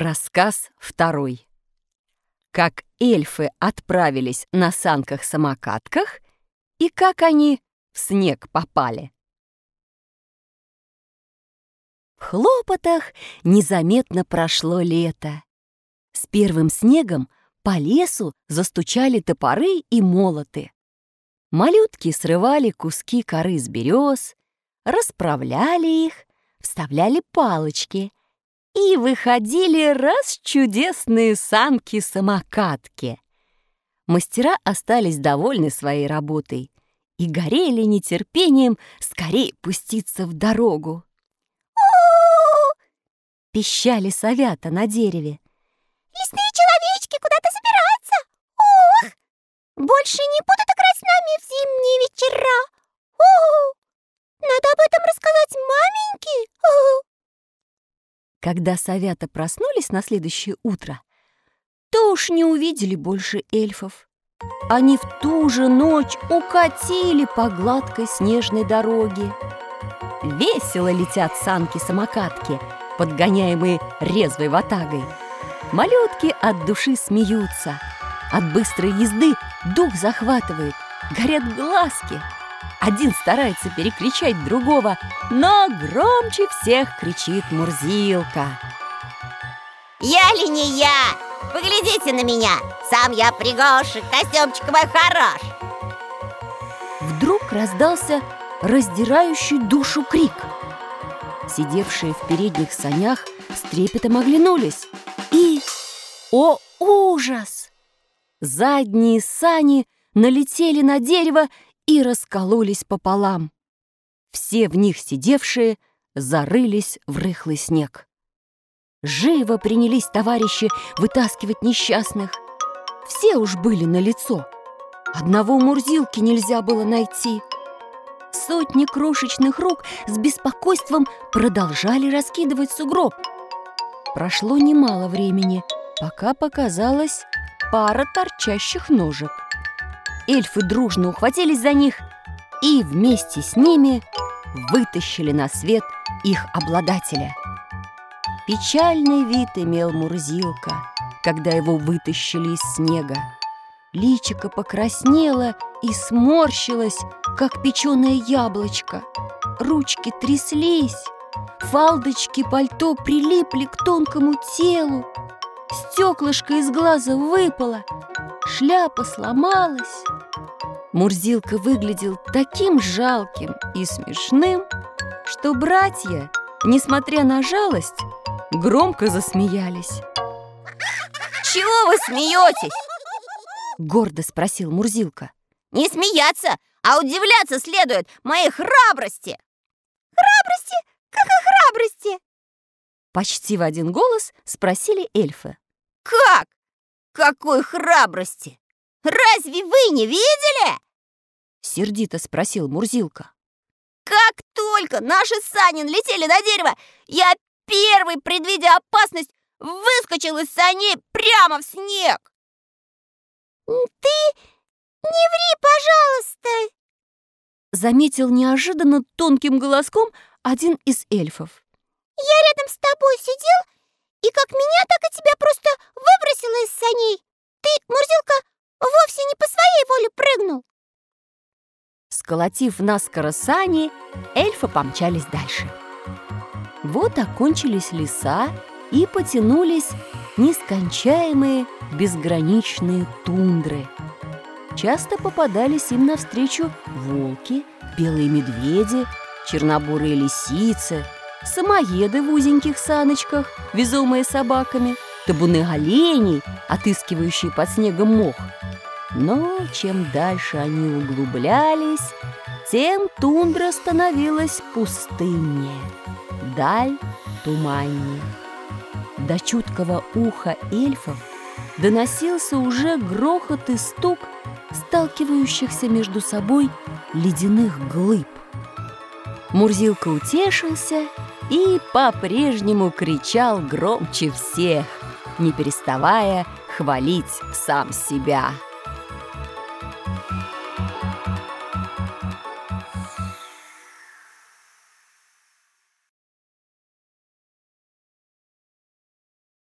Рассказ второй. Как эльфы отправились на санках-самокатках и как они в снег попали. В хлопотах незаметно прошло лето. С первым снегом по лесу застучали топоры и молоты. Малютки срывали куски коры с берез, расправляли их, вставляли палочки и выходили раз чудесные санки-самокатки. Мастера остались довольны своей работой и горели нетерпением скорее пуститься в дорогу. пищали совята на дереве. «Лесные человечки куда-то собираются! Ох! Больше не будут играть с нами в зимние вечера! Ох! Надо об этом рассказать маменьке! Ох!» Когда совята проснулись на следующее утро, то уж не увидели больше эльфов. Они в ту же ночь укатили по гладкой снежной дороге. Весело летят санки-самокатки, подгоняемые резвой ватагой. Малютки от души смеются. От быстрой езды дух захватывает, горят глазки. Один старается перекричать другого, но громче всех кричит Мурзилка. «Я ли не я? Поглядите на меня! Сам я пригожий, костюмчик мой хорош!» Вдруг раздался раздирающий душу крик. Сидевшие в передних санях с трепетом оглянулись. И, о ужас! Задние сани налетели на дерево и раскололись пополам. Все в них сидевшие зарылись в рыхлый снег. Живо принялись товарищи вытаскивать несчастных. Все уж были на лицо. Одного Мурзилки нельзя было найти. Сотни крошечных рук с беспокойством продолжали раскидывать сугроб. Прошло немало времени, пока показалась пара торчащих ножек. Эльфы дружно ухватились за них и вместе с ними вытащили на свет их обладателя. Печальный вид имел Мурзилка, когда его вытащили из снега. Личико покраснело и сморщилось, как печеное яблочко. Ручки тряслись, фалдочки пальто прилипли к тонкому телу. Стеклышко из глаза выпало, шляпа сломалась. Мурзилка выглядел таким жалким и смешным, что братья, несмотря на жалость, громко засмеялись. «Чего вы смеетесь?» Гордо спросил Мурзилка. «Не смеяться, а удивляться следует моей храбрости!» «Храбрости? Какой храбрости?» Почти в один голос спросили эльфы. «Как? Какой храбрости? Разве вы не видели?» Сердито спросил Мурзилка. «Как только наши сани летели на дерево, я первый, предвидя опасность, выскочил из саней прямо в снег!» «Ты не ври, пожалуйста!» Заметил неожиданно тонким голоском один из эльфов. «Я рядом с тобой сидел, и как меня, так и тебя просто выбросило из саней. Ты, Мурзилка, вовсе не по своей воле прыгнул!» Сколотив наскоро сани, эльфы помчались дальше. Вот окончились леса и потянулись нескончаемые безграничные тундры. Часто попадались им навстречу волки, белые медведи, чернобурые лисицы, самоеды в узеньких саночках, везомые собаками, табуны оленей, отыскивающие под снегом мох. Но чем дальше они углублялись, тем тундра становилась пустыннее, даль туманнее. До чуткого уха эльфов доносился уже грохот и стук сталкивающихся между собой ледяных глыб. Мурзилка утешился и по-прежнему кричал громче всех, не переставая хвалить сам себя.